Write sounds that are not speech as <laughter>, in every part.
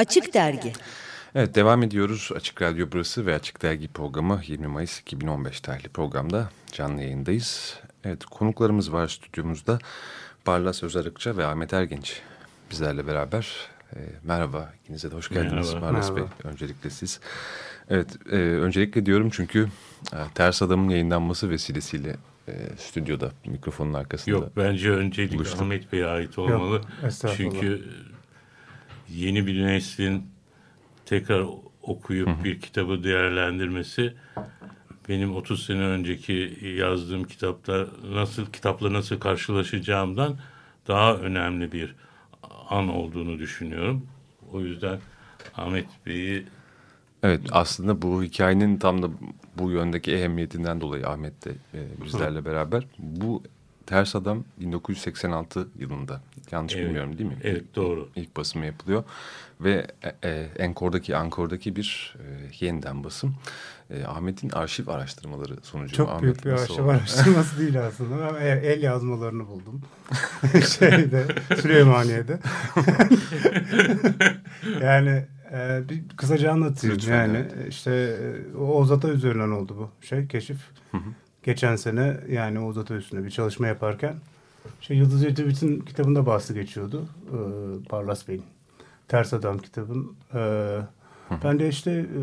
Açık Dergi Evet devam ediyoruz. Açık Radyo burası ve Açık Dergi programı 20 Mayıs 2015 tarihli programda canlı yayındayız. Evet konuklarımız var stüdyomuzda. Barlas Özarıkça ve Ahmet Ergenç bizlerle beraber. E, merhaba ikinize de hoş geldiniz merhaba, Barlas merhaba. Bey. Öncelikle siz. Evet e, öncelikle diyorum çünkü e, Ters Adam'ın yayınlanması vesilesiyle e, stüdyoda mikrofonun arkasında Yok bence öncelik buluştum. Ahmet Bey'e ait olmalı. Yok, çünkü yeni bir neslin tekrar okuyup bir kitabı değerlendirmesi benim 30 sene önceki yazdığım kitapta nasıl kitapla nasıl karşılaşacağımdan daha önemli bir an olduğunu düşünüyorum. O yüzden Ahmet Bey'i Evet aslında bu hikayenin tam da bu yöndeki ehemmiyetinden dolayı Ahmet de e, bizlerle beraber bu Ters Adam 1986 yılında yanlış evet, bilmiyorum değil mi? Evet doğru. İlk basımı yapılıyor ve e, e, Enkor'daki Ankor'daki bir e, yeniden basım. E, Ahmet'in arşiv araştırmaları sonucu. Çok Ahmet büyük bir arşiv oldu? araştırması değil aslında. El yazmalarını buldum. <laughs> Şeyde Süleymaniye'de. <laughs> yani e, bir kısaca anlatayım. Lütfen, yani evet. işte e, Oğuz Ata üzerinden oldu bu şey keşif. Hı hı. Geçen sene yani Oğuz Ata üstünde bir çalışma yaparken şey Yıldız Yedivit'in kitabında bahsi geçiyordu. E, Barlas Bey'in. Ters Adam kitabın. E, ben de işte e,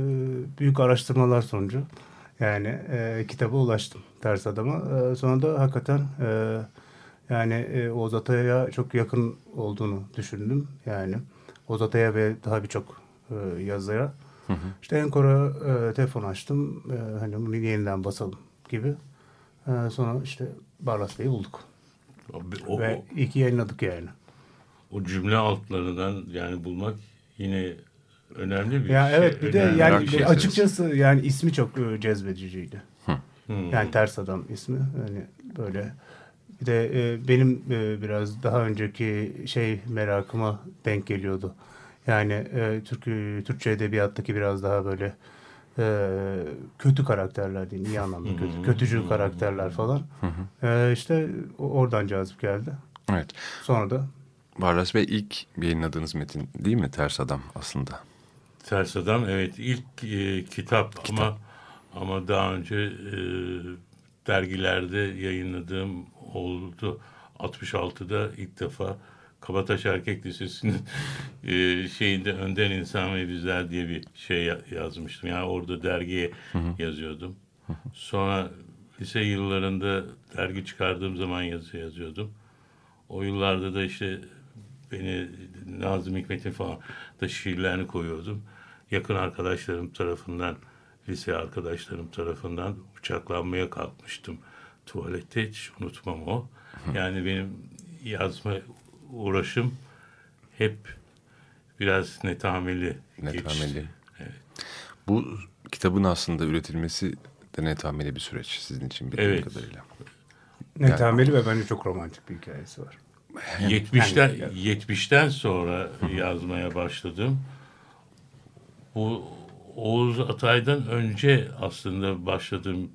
büyük araştırmalar sonucu yani e, kitaba ulaştım Ters Adam'a. E, sonra da hakikaten e, yani e, Oğuz Atay'a çok yakın olduğunu düşündüm. Yani Oğuz Atay'a ve daha birçok e, yazıya. Hı hı. İşte Enkor'a e, telefon açtım. E, hani bunu yeniden basalım gibi. E, sonra işte Barlas Bey'i bulduk. O, Ve iyi ki yayınladık yani. O cümle altlarından yani bulmak yine önemli bir ya şey. Evet bir de yani şey açıkçası yani ismi çok e, cezbediciydi. Hmm. Yani ters adam ismi. Yani böyle bir de e, benim e, biraz daha önceki şey merakıma denk geliyordu. Yani e, Türk Türkçe edebiyattaki biraz daha böyle e, kötü karakterler değil, iyi anlamda kötü, kötücül karakterler falan. E, işte oradan cazip geldi. Evet. Sonra da Barlas Bey ilk yayınladığınız metin değil mi? Ters Adam aslında. Ters Adam evet ilk e, kitap, kitap ama ama daha önce e, dergilerde yayınladığım oldu. 66'da ilk defa Kabataş Erkek Lisesi'nin <laughs> e, şeyinde Önden İnsan ve Bizler diye bir şey yazmıştım. Yani orada dergiye hı hı. yazıyordum. Hı hı. Sonra lise yıllarında dergi çıkardığım zaman yazı yazıyordum. O yıllarda da işte beni Nazım Hikmet'in falan da şiirlerini koyuyordum. Yakın arkadaşlarım tarafından, lise arkadaşlarım tarafından bıçaklanmaya kalkmıştım. Tuvalette hiç unutmam o. Yani benim yazma uğraşım hep biraz netameli, netameli. geçti. Evet. Bu kitabın aslında üretilmesi de netameli bir süreç sizin için bildiğim evet. kadarıyla. Netameli yani, ve bence çok romantik bir hikayesi var. 70'ten yani, 70'ten sonra yazmaya başladım. Bu Oğuz Atay'dan önce aslında başladığım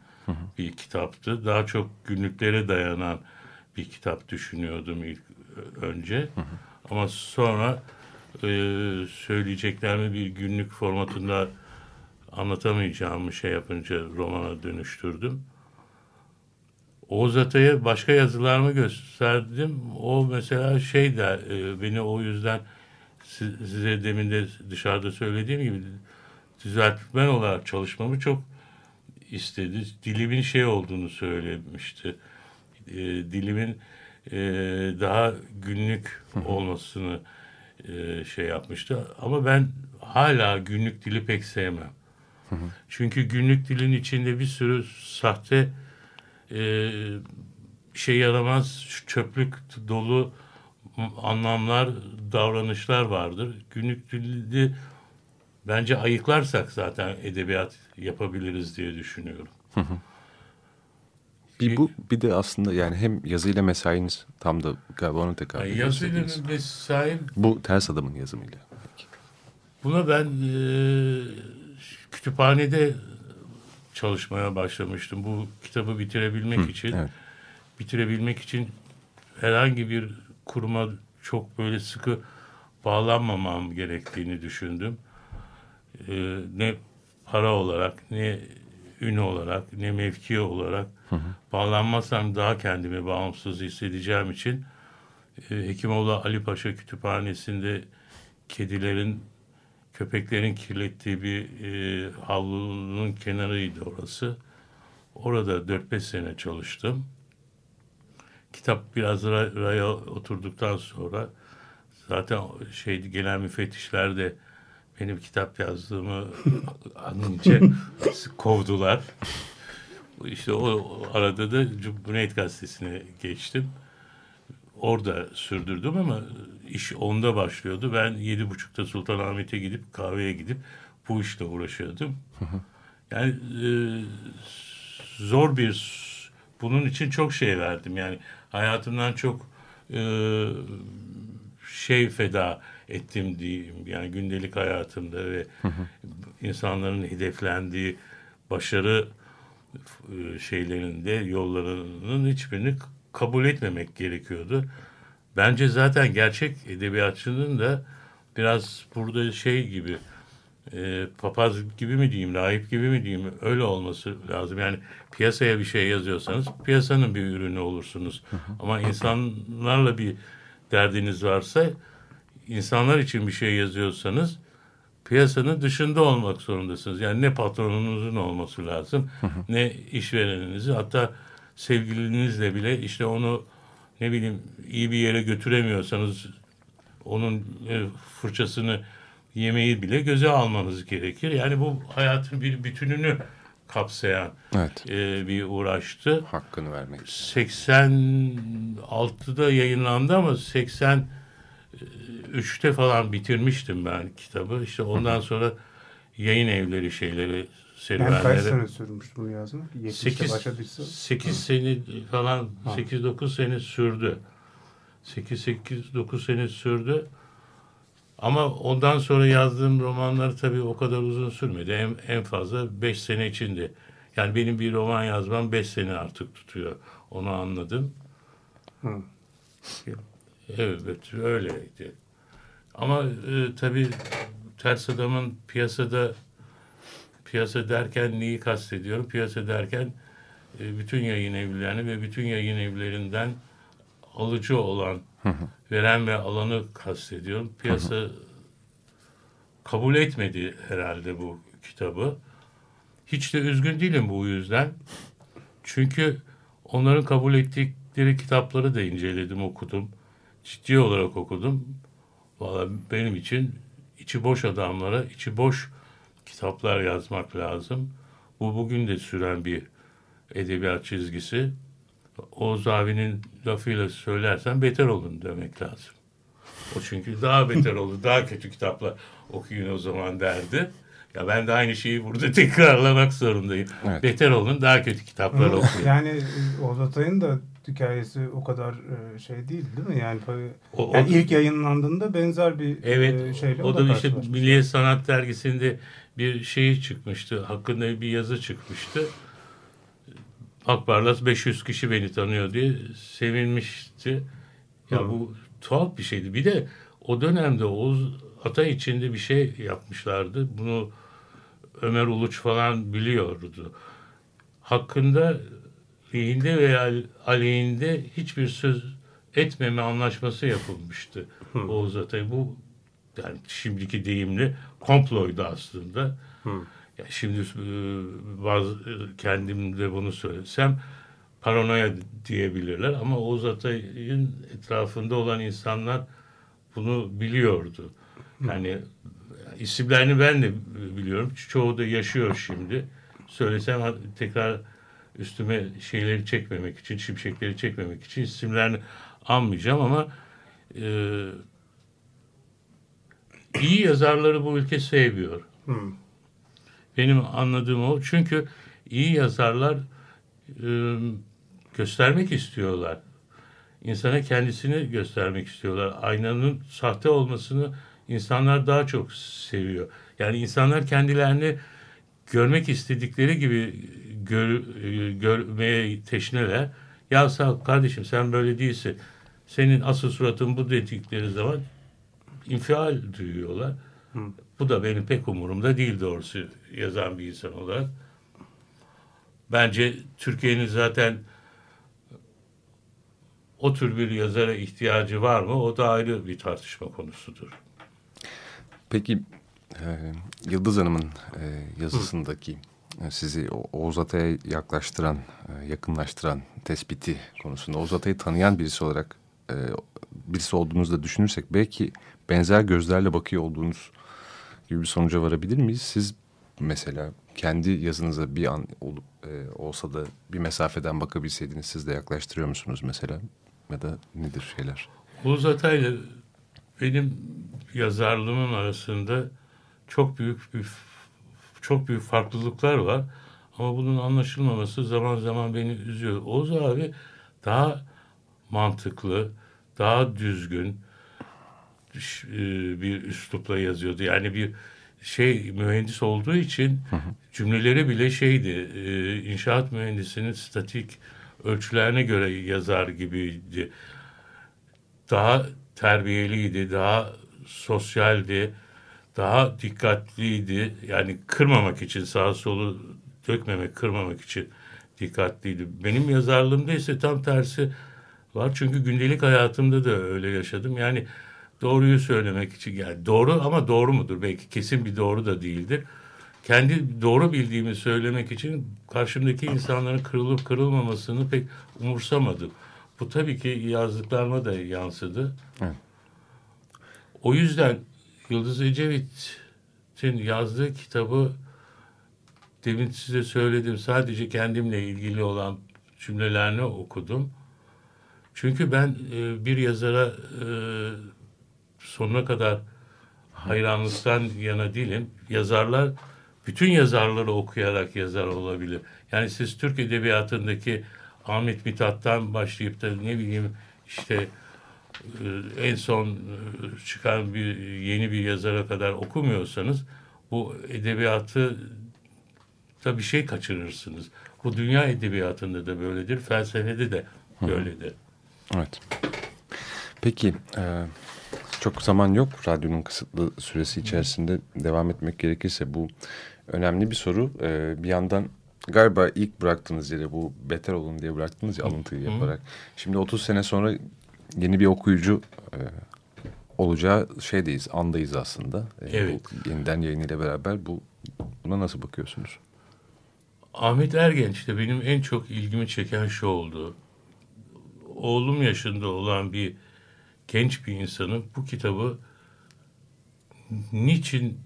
bir kitaptı. Daha çok günlüklere dayanan bir kitap düşünüyordum ilk önce. Hı hı. Ama sonra e, söyleyeceklerimi bir günlük formatında anlatamayacağımı şey yapınca romana dönüştürdüm. Oğuz Atay'a başka yazılarımı gösterdim. O mesela şey der, e, beni o yüzden size demin de dışarıda söylediğim gibi düzeltmen olarak çalışmamı çok istedi. Dilimin şey olduğunu söylemişti. E, dilimin e, daha günlük olmasını e, şey yapmıştı. Ama ben hala günlük dili pek sevmem. Çünkü günlük dilin içinde bir sürü sahte e, şey yaramaz çöplük dolu anlamlar, davranışlar vardır. Günlük dili bence ayıklarsak zaten edebiyat yapabiliriz diye düşünüyorum. Bir bu bir de aslında yani hem yazıyla mesainiz tam da galiba onu tekrar yani Yazıyla mesaim bu ters adamın yazımıyla. Buna ben e, kütüphanede çalışmaya başlamıştım. Bu kitabı bitirebilmek Hı, için evet. bitirebilmek için herhangi bir kuruma çok böyle sıkı bağlanmamam gerektiğini düşündüm. E, ne para olarak, ne ün olarak, ne mevki olarak hı hı. bağlanmazsam daha kendimi bağımsız hissedeceğim için e, Hekimoğlu Ali Paşa Kütüphanesi'nde kedilerin, köpeklerin kirlettiği bir e, havlunun kenarıydı orası. Orada 4-5 sene çalıştım. Kitap biraz raya oturduktan sonra zaten şey gelen müfettişler de benim kitap yazdığımı <laughs> anlayınca kovdular. İşte o arada da Cumhuriyet Gazetesi'ne geçtim. Orada sürdürdüm ama iş onda başlıyordu. Ben yedi buçukta Sultanahmet'e gidip kahveye gidip bu işle uğraşıyordum. Yani e, zor bir bunun için çok şey verdim. Yani hayatımdan çok e, şey feda ettim diyeyim. Yani gündelik hayatımda ve insanların hedeflendiği başarı e, şeylerinde yollarının hiçbirini kabul etmemek gerekiyordu. Bence zaten gerçek edebiyatçının da biraz burada şey gibi e, papaz gibi mi diyeyim, rahip gibi mi diyeyim öyle olması lazım. Yani piyasaya bir şey yazıyorsanız piyasanın bir ürünü olursunuz. Ama insanlarla bir derdiniz varsa insanlar için bir şey yazıyorsanız piyasanın dışında olmak zorundasınız. Yani ne patronunuzun olması lazım ne işvereninizin hatta sevgilinizle bile işte onu ne bileyim iyi bir yere götüremiyorsanız onun e, fırçasını yemeği bile göze almanız gerekir. Yani bu hayatın bir bütününü kapsayan evet. e, bir uğraştı. Hakkını vermek. 86'da yayınlandı ama 83'te falan bitirmiştim ben kitabı. İşte ondan sonra yayın evleri şeyleri serüvenleri. Yani kaç sene sürmüş bunu yazmak? 8, 8 sene falan 8-9 sene sürdü. 8-8-9 sene sürdü. Ama ondan sonra yazdığım romanlar tabii o kadar uzun sürmedi. En, en fazla beş sene içinde. Yani benim bir roman yazmam beş sene artık tutuyor. Onu anladım. Hı. Evet öyleydi. Ama e, tabii ters adamın piyasada piyasa derken neyi kastediyorum? Piyasa derken e, bütün yayın evlerini ve bütün yayın evlerinden alıcı olan veren ve alanı kastediyorum. Piyasa kabul etmedi herhalde bu kitabı. Hiç de üzgün değilim bu yüzden. Çünkü onların kabul ettikleri kitapları da inceledim, okudum. Ciddi olarak okudum. Valla benim için içi boş adamlara içi boş kitaplar yazmak lazım. Bu bugün de süren bir edebiyat çizgisi. Oğuz abinin lafıyla söylersen beter olun demek lazım. O çünkü daha beter oldu, daha kötü kitaplar okuyun o zaman derdi. Ya ben de aynı şeyi burada tekrarlamak zorundayım. Evet. Beter olun, daha kötü kitaplar okuyun. Yani Oğuz Atay'ın da hikayesi o kadar e, şey değil değil mi? Yani, o, yani o, ilk yayınlandığında benzer bir evet, e, şeyle o, o da işte Milliye Sanat Dergisi'nde bir şey çıkmıştı. Hakkında bir yazı çıkmıştı. Akbarlas 500 kişi beni tanıyor diye sevinmişti. Ya Hı. bu tuhaf bir şeydi. Bir de o dönemde Oğuz Atay içinde bir şey yapmışlardı. Bunu Ömer Uluç falan biliyordu. Hakkında lehinde veya aleyhinde hiçbir söz etmeme anlaşması yapılmıştı Hı. Oğuz Atay. Bu yani şimdiki deyimle komploydu aslında. Hı. Ya şimdi e, bazı kendim de bunu söylesem paranoya diyebilirler ama Oğuz Atay'ın etrafında olan insanlar bunu biliyordu. Yani isimlerini ben de biliyorum. Çoğu da yaşıyor şimdi. Söylesem tekrar üstüme şeyleri çekmemek için, şimşekleri çekmemek için isimlerini anmayacağım ama e, iyi yazarları bu ülke sevmiyor. Hmm. Benim anladığım o. Çünkü iyi yazarlar e, göstermek istiyorlar. İnsana kendisini göstermek istiyorlar. Aynanın sahte olmasını insanlar daha çok seviyor. Yani insanlar kendilerini görmek istedikleri gibi gör, e, görmeye teşneler. Ya sağ kardeşim sen böyle değilsin. Senin asıl suratın bu dedikleri zaman infial duyuyorlar. Hı. Bu da benim pek umurumda değil doğrusu yazan bir insan olarak. Bence Türkiye'nin zaten o tür bir yazara ihtiyacı var mı? O da ayrı bir tartışma konusudur. Peki e, Yıldız Hanım'ın e, yazısındaki e, sizi Oğuz Atay'a yaklaştıran, e, yakınlaştıran tespiti konusunda Oğuz Atay'ı tanıyan birisi olarak e, birisi olduğunuzu da düşünürsek belki benzer gözlerle bakıyor olduğunuz gibi bir sonuca varabilir miyiz? Siz mesela kendi yazınıza bir an e, olsa da bir mesafeden bakabilseydiniz siz de yaklaştırıyor musunuz mesela? Ya da nedir şeyler? Oğuz Atay'la benim yazarlığımın arasında çok büyük bir çok büyük farklılıklar var. Ama bunun anlaşılmaması zaman zaman beni üzüyor. Oğuz abi daha mantıklı, daha düzgün e, bir üslupla yazıyordu. Yani bir şey mühendis olduğu için cümleleri bile şeydi. E, inşaat mühendisinin statik ölçülerine göre yazar gibiydi. Daha terbiyeliydi, daha sosyaldi, daha dikkatliydi. Yani kırmamak için sağa solu dökmemek, kırmamak için dikkatliydi. Benim yazarlığımda ise tam tersi var. Çünkü gündelik hayatımda da öyle yaşadım. Yani doğruyu söylemek için yani doğru ama doğru mudur? Belki kesin bir doğru da değildir. Kendi doğru bildiğimi söylemek için karşımdaki insanların kırılıp kırılmamasını pek umursamadım. Bu tabii ki yazdıklarıma da yansıdı. Evet. O yüzden Yıldız Ecevit'in yazdığı kitabı demin size söyledim sadece kendimle ilgili olan cümlelerini okudum. Çünkü ben e, bir yazara e, sonuna kadar hayranlıktan yana değilim. Yazarlar bütün yazarları okuyarak yazar olabilir. Yani siz Türk Edebiyatı'ndaki Ahmet Mithat'tan başlayıp da ne bileyim işte en son e, çıkan bir yeni bir yazara kadar okumuyorsanız bu edebiyatı da bir şey kaçırırsınız. Bu dünya edebiyatında da böyledir, felsefede de böyledir. Evet. Peki, e, çok zaman yok radyonun kısıtlı süresi içerisinde devam etmek gerekirse bu önemli bir soru. E, bir yandan galiba ilk bıraktığınız yere bu beter olun diye bıraktınız ya alıntıyı yaparak. Şimdi 30 sene sonra yeni bir okuyucu e, olacağı şeydeyiz, andayız aslında. E, evet. Bu yeniden yayınıyla beraber bu buna nasıl bakıyorsunuz? Ahmet Ergenç'te benim en çok ilgimi çeken şu oldu. Oğlum yaşında olan bir genç bir insanın bu kitabı niçin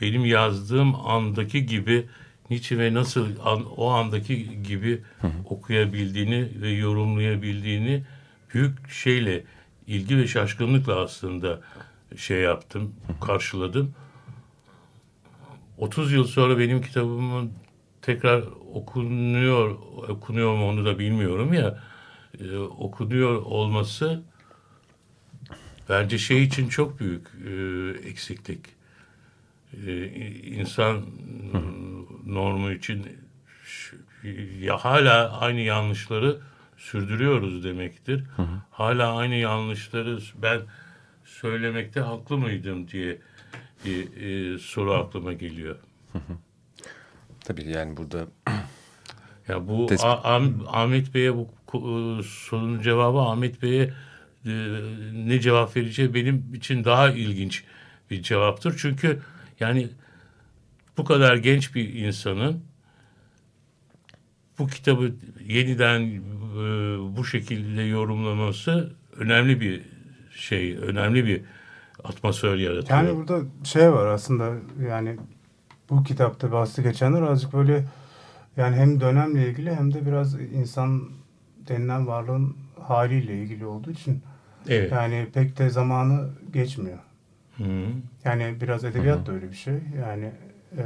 benim yazdığım andaki gibi niçin ve nasıl an, o andaki gibi hı hı. okuyabildiğini ve yorumlayabildiğini büyük şeyle ilgi ve şaşkınlıkla aslında şey yaptım, karşıladım. 30 yıl sonra benim kitabımın tekrar okunuyor, okunuyor mu onu da bilmiyorum ya, e, okunuyor olması bence şey için çok büyük e, eksiklik. E, insan Hı. Normu için ya hala aynı yanlışları sürdürüyoruz demektir. Hı hı. Hala aynı yanlışları ben söylemekte haklı mıydım diye bir e, soru aklıma geliyor. Hı hı. Tabii yani burada <clears throat> ya bu A, Ahmet Bey'e bu e, sorunun cevabı Ahmet Bey'e e, ne cevap vereceği benim için daha ilginç bir cevaptır. Çünkü yani bu kadar genç bir insanın bu kitabı yeniden e, bu şekilde yorumlaması önemli bir şey, önemli bir atmosfer yaratıyor. Yani burada şey var aslında yani bu kitapta bahsi geçenler azıcık böyle yani hem dönemle ilgili hem de biraz insan denilen varlığın haliyle ilgili olduğu için evet. yani pek de zamanı geçmiyor. Hı. Yani biraz edebiyat Hı. da öyle bir şey. Yani e,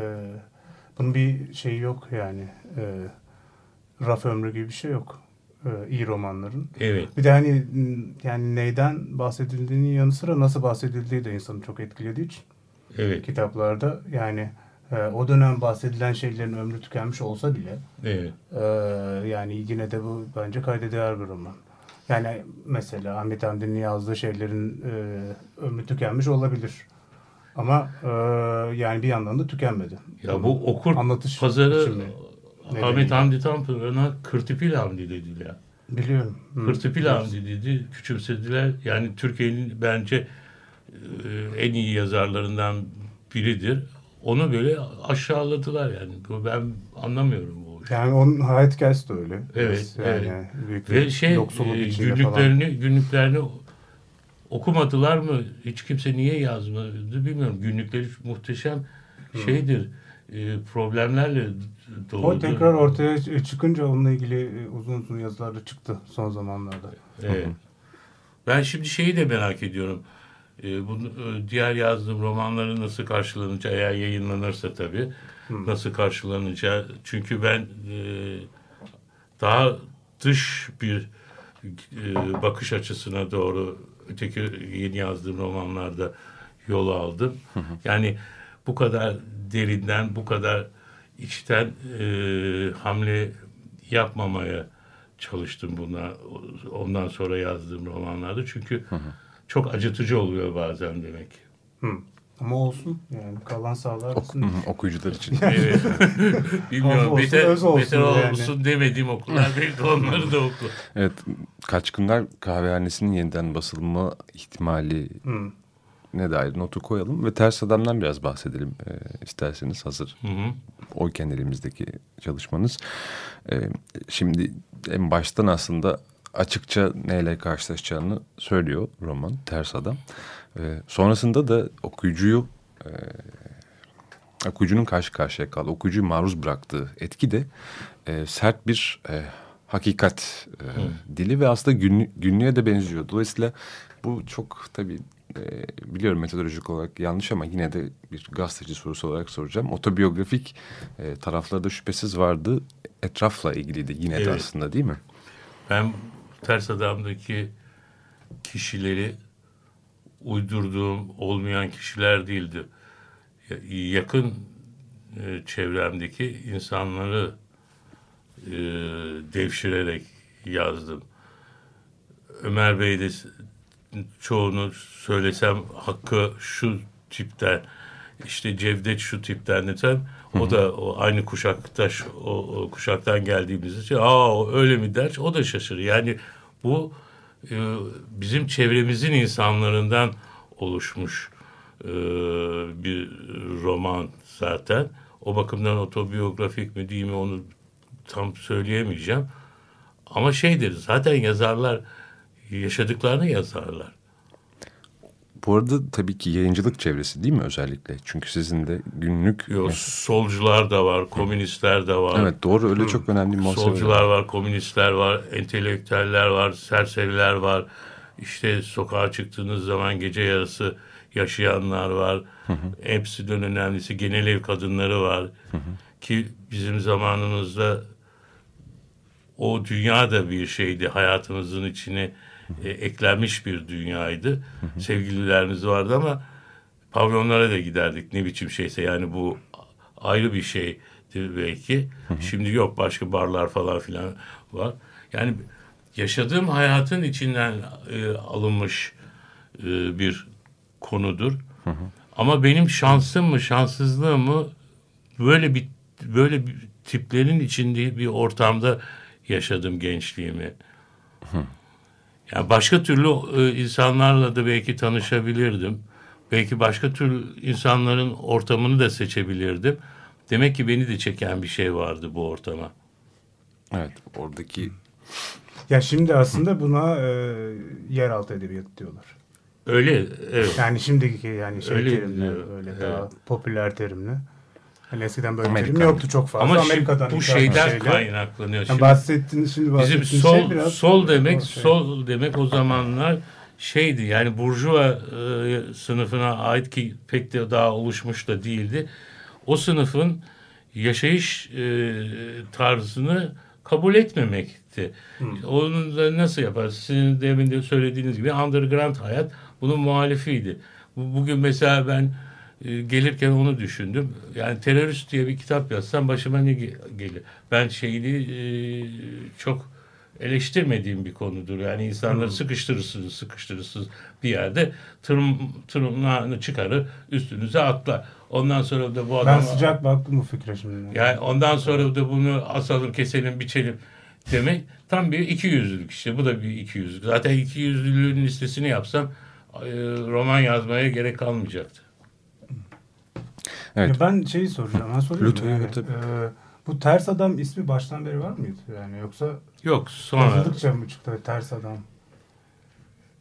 bunun bir şeyi yok yani. E, raf ömrü gibi bir şey yok. E, iyi romanların. Evet. Bir de hani yani neyden bahsedildiğinin yanı sıra nasıl bahsedildiği de insanı çok etkilediği için. Evet. Kitaplarda yani e, o dönem bahsedilen şeylerin ömrü tükenmiş olsa bile evet. e, yani yine de bu bence kayda değer bir roman. Yani mesela Ahmet Hamdi'nin yazdığı şeylerin e, ömrü tükenmiş olabilir. Ama e, yani bir yandan da tükenmedi. Ya bu okur Anlatış pazarı Ahmet. Hamdi Tanpınar'a Kırtıpil Hamdi dediler. Biliyorum. Hı. Kırtıpil Hamdi dedi, küçümsediler. Yani Türkiye'nin bence e, en iyi yazarlarından biridir. Onu böyle aşağıladılar yani. Ben anlamıyorum bu işi. Yani onun hayat hikayesi de öyle. Evet, yani evet. Büyük Ve şey günlüklerini günlüklerini okumadılar mı? Hiç kimse niye yazmadı bilmiyorum. Günlükleri muhteşem şeydir. E, problemlerle doludur. O tekrar ortaya çıkınca onunla ilgili e, uzun uzun yazılar da çıktı son zamanlarda. Evet. Ben şimdi şeyi de merak ediyorum. E, bunu diğer yazdığım romanların nasıl karşılanacağı eğer yayınlanırsa tabii nasıl karşılanacağı çünkü ben e, daha dış bir e, bakış açısına doğru öteki yeni yazdığım romanlarda yol aldım. Yani bu kadar derinden, bu kadar içten e, hamle yapmamaya çalıştım buna. Ondan sonra yazdığım romanlarda. Çünkü çok acıtıcı oluyor bazen demek. Hı. Ama olsun yani kalan sağlar Ok- olsun. <laughs> okuyucular için. Evet. <laughs> Bilmiyorum. olsun, beter, öz olsun beter yani. olsun demediğim okullar belki onları da oku. Evet, Kaçkınlar Kahvehanesi'nin yeniden basılma ihtimali Hı. ne dair notu koyalım ve Ters Adam'dan biraz bahsedelim e, isterseniz hazır Hı hı. oyken elimizdeki çalışmanız. E, şimdi en baştan aslında açıkça neyle karşılaşacağını söylüyor roman Ters Adam. E, sonrasında da okuyucuyu e, okuyucunun karşı karşıya kaldığı, okuyucuyu maruz bıraktığı etki de e, sert bir e, hakikat e, dili ve aslında günlü- günlüğe de benziyor. Dolayısıyla bu çok tabii e, biliyorum metodolojik olarak yanlış ama yine de bir gazeteci sorusu olarak soracağım. Otobiyografik e, tarafları da şüphesiz vardı. Etrafla ilgili de yine de Evet. aslında değil mi? Ben Ters Adam'daki kişileri uydurduğum olmayan kişiler değildi. Ya- Yakın e, çevremdeki insanları e, devşirerek yazdım. Ömer Bey de çoğunu söylesem Hakkı şu tipten işte Cevdet şu tipten desem o da o aynı kuşakta şu- o, o kuşaktan geldiğimiz için aa öyle mi der o da şaşırır. Yani bu e, bizim çevremizin insanlarından oluşmuş e, bir roman zaten. O bakımdan otobiyografik mi değil mi onu tam söyleyemeyeceğim. Ama şeydir zaten yazarlar yaşadıklarını yazarlar. Bu arada tabii ki yayıncılık çevresi değil mi özellikle? Çünkü sizin de günlük... Yo, solcular da var, komünistler de var. Evet doğru öyle çok önemli bir muhasebe. Solcular var, komünistler var, entelektüeller var, serseriler var. İşte sokağa çıktığınız zaman gece yarısı yaşayanlar var. Hepsinden önemlisi genel ev kadınları var. Ki bizim zamanımızda o dünya da bir şeydi. Hayatımızın içine e, eklenmiş bir dünyaydı. Sevgililerimiz vardı ama pavyonlara da giderdik ne biçim şeyse. Yani bu ayrı bir şeydi belki. Şimdi yok başka barlar falan filan var. Yani yaşadığım hayatın içinden e, alınmış e, bir konudur. Ama benim şansım mı şanssızlığım mı böyle bir böyle bir tiplerin içinde bir ortamda yaşadım gençliğimi. Yani başka türlü e, insanlarla da belki tanışabilirdim. Belki başka tür insanların ortamını da seçebilirdim. Demek ki beni de çeken bir şey vardı bu ortama. Evet oradaki Ya şimdi aslında buna e, yeraltı edebiyatı diyorlar. Öyle, evet. Yani şimdiki yani şey Öyle terimle öyle evet. daha popüler terimle. Hani eskiden böyle Amerikan. terim yoktu çok fazla. Ama şimdi Amerika'dan bu şeyden şeyler. kaynaklanıyor. Yani Şimdi bahsettiğiniz şimdi bizim bahsettiğiniz sol şey biraz sol demek şey. sol demek o zamanlar şeydi yani burjuva e, sınıfına ait ki pek de daha oluşmuş da değildi. O sınıfın yaşayış e, tarzını kabul etmemekti. Onu da nasıl yapar? Sizin demin de söylediğiniz gibi underground hayat bunun muhalifiydi. Bu- Bugün mesela ben e, gelirken onu düşündüm. Yani terörist diye bir kitap yazsam başıma ne ge- gelir? Ben şeyini e, çok eleştirmediğim bir konudur. Yani insanları hmm. sıkıştırırsınız, sıkıştırırsınız bir yerde tırm, tırnağını çıkarır, üstünüze atlar. Ondan sonra da bu adam... Ben sıcak baktım bu fikre şimdi. Yani ondan sonra da bunu asalım, keselim, biçelim demek tam bir iki yüzlülük işte. Bu da bir iki yüzlülük. Zaten iki yüzlülüğün listesini yapsam e, roman yazmaya gerek kalmayacaktı. Evet. Ya ben şeyi soracağım. Ben sorayım Lütfen, yani, evet, e, bu ters adam ismi baştan beri var mıydı? Yani yoksa Yok sonra. Yazıldıkça mı çıktı ters adam?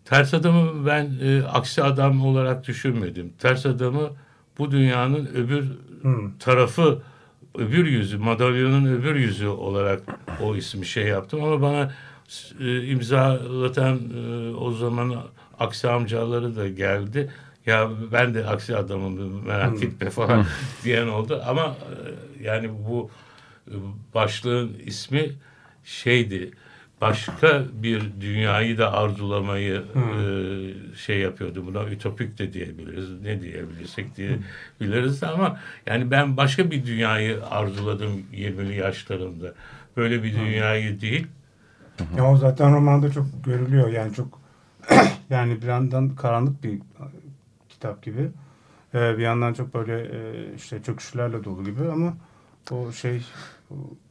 Ters adamı ben e, aksi adam olarak düşünmedim. Ters adamı bu dünyanın öbür hmm. tarafı, öbür yüzü, madalyonun öbür yüzü olarak o ismi şey yaptım. Ama bana e, imzalatan e, o zaman aksi amcaları da geldi. Ya ben de aksi adamım merak hmm. etme falan <laughs> diyen oldu. Ama e, yani bu başlığın ismi şeydi başka bir dünyayı da arzulamayı hmm. e, şey yapıyordu. Buna ütopik de diyebiliriz. Ne diyebilirsek diyebiliriz ama yani ben başka bir dünyayı arzuladım 20'li yaşlarımda. Böyle bir dünyayı hmm. değil. Ya o zaten romanda çok görülüyor. Yani çok <clears throat> yani bir yandan karanlık bir kitap gibi. Ee, bir yandan çok böyle e, işte çöküşlerle dolu gibi ama o şey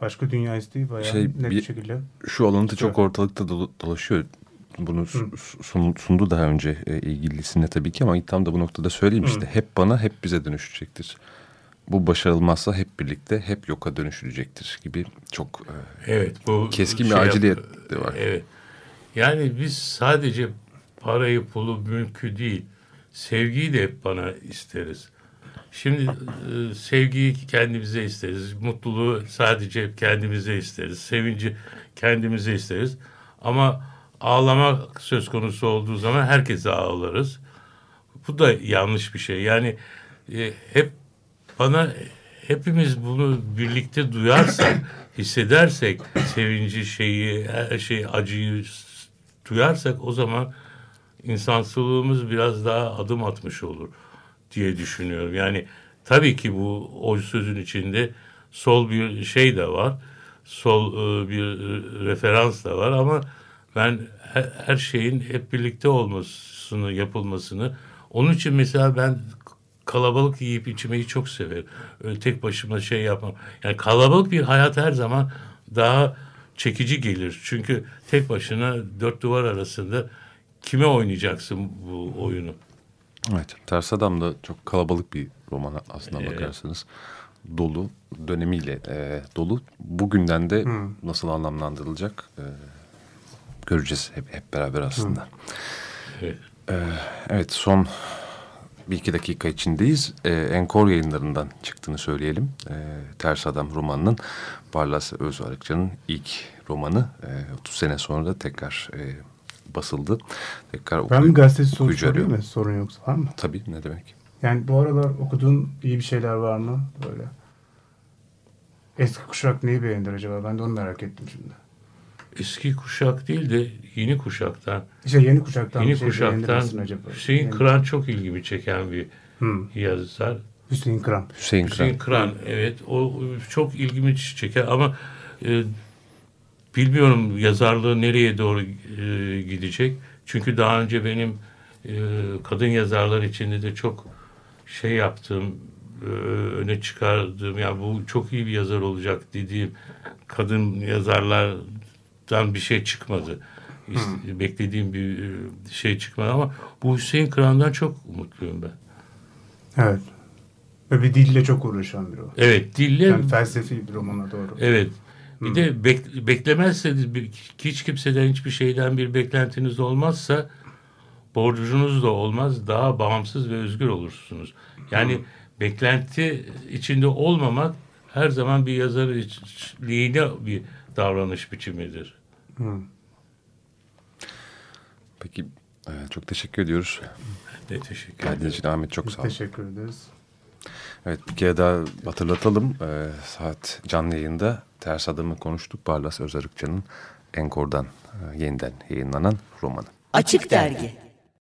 başka dünya isteği bayağı şey, net bir şekilde. Şu alıntı çok ortalıkta dolaşıyor. Bunu sun, sundu daha önce e, ilgilisine tabii ki ama tam da bu noktada söyleyeyim Hı. işte. Hep bana hep bize dönüşecektir. Bu başarılmazsa hep birlikte hep yoka dönüşülecektir gibi çok e, evet, bu keskin şey bir aciliyet de var. Evet. Yani biz sadece parayı, pulu, mülkü değil, sevgiyi de hep bana isteriz. Şimdi e, sevgiyi kendimize isteriz. Mutluluğu sadece kendimize isteriz. Sevinci kendimize isteriz. Ama ağlamak söz konusu olduğu zaman herkese ağlarız. Bu da yanlış bir şey. Yani e, hep bana hepimiz bunu birlikte duyarsak, hissedersek, sevinci şeyi, her şeyi, acıyı duyarsak o zaman insansılığımız biraz daha adım atmış olur diye düşünüyorum. Yani tabii ki bu o sözün içinde sol bir şey de var. Sol e, bir referans da var ama ben her şeyin hep birlikte olmasını, yapılmasını onun için mesela ben kalabalık yiyip içmeyi çok severim. Öyle tek başıma şey yapmam. Yani kalabalık bir hayat her zaman daha çekici gelir. Çünkü tek başına dört duvar arasında kime oynayacaksın bu oyunu? Evet, Ters Adam da çok kalabalık bir roman aslında evet. bakarsanız. Dolu, dönemiyle e, dolu. Bugünden de hmm. nasıl anlamlandırılacak e, göreceğiz hep, hep beraber aslında. Hmm. Evet. E, evet, son bir iki dakika içindeyiz. E, Enkor yayınlarından çıktığını söyleyelim. E, Ters Adam romanının Barlas Özarıkçı'nın ilk romanı. E, 30 sene sonra da tekrar... E, basıldı. Tekrar ben bir gazeteci soru sorayım mı? Sorun yoksa var mı? Tabii ne demek. Yani bu aralar okuduğun iyi bir şeyler var mı? Böyle. Eski kuşak neyi beğendir acaba? Ben de onu merak ettim şimdi. Eski kuşak değil de yeni kuşaktan. İşte yeni kuşaktan yeni şey kuşaktan acaba? Hüseyin yani... Kıran çok ilgimi çeken bir hmm. yazar. Hüseyin Kıran. Hüseyin Kıran. Hüseyin Kıran evet. O çok ilgimi çeker ama e, Bilmiyorum yazarlığı nereye doğru e, gidecek. Çünkü daha önce benim e, kadın yazarlar içinde de çok şey yaptığım, e, öne çıkardığım, yani bu çok iyi bir yazar olacak dediğim kadın yazarlardan bir şey çıkmadı. Hmm. Beklediğim bir e, şey çıkmadı ama bu Hüseyin Kıran'dan çok mutluyum ben. Evet. Ve bir dille çok uğraşan biri o. Evet, dille... Yani felsefi bir romana doğru. Evet, bir de bek, beklemezseniz hiç kimseden hiçbir şeyden bir beklentiniz olmazsa borcunuz da olmaz. Daha bağımsız ve özgür olursunuz. Yani Hı. beklenti içinde olmamak her zaman bir yazar lehine bir davranış biçimidir. Hı. Peki e, çok teşekkür ediyoruz. Ben de teşekkür ederim. Geldiğiniz için Ahmet çok sağ olun. Teşekkür ederiz. Evet bir kere daha hatırlatalım. Ee, saat canlı yayında ters adımı konuştuk. Barlas Özarıkçı'nın Enkor'dan e, yeniden yayınlanan romanı. Açık Dergi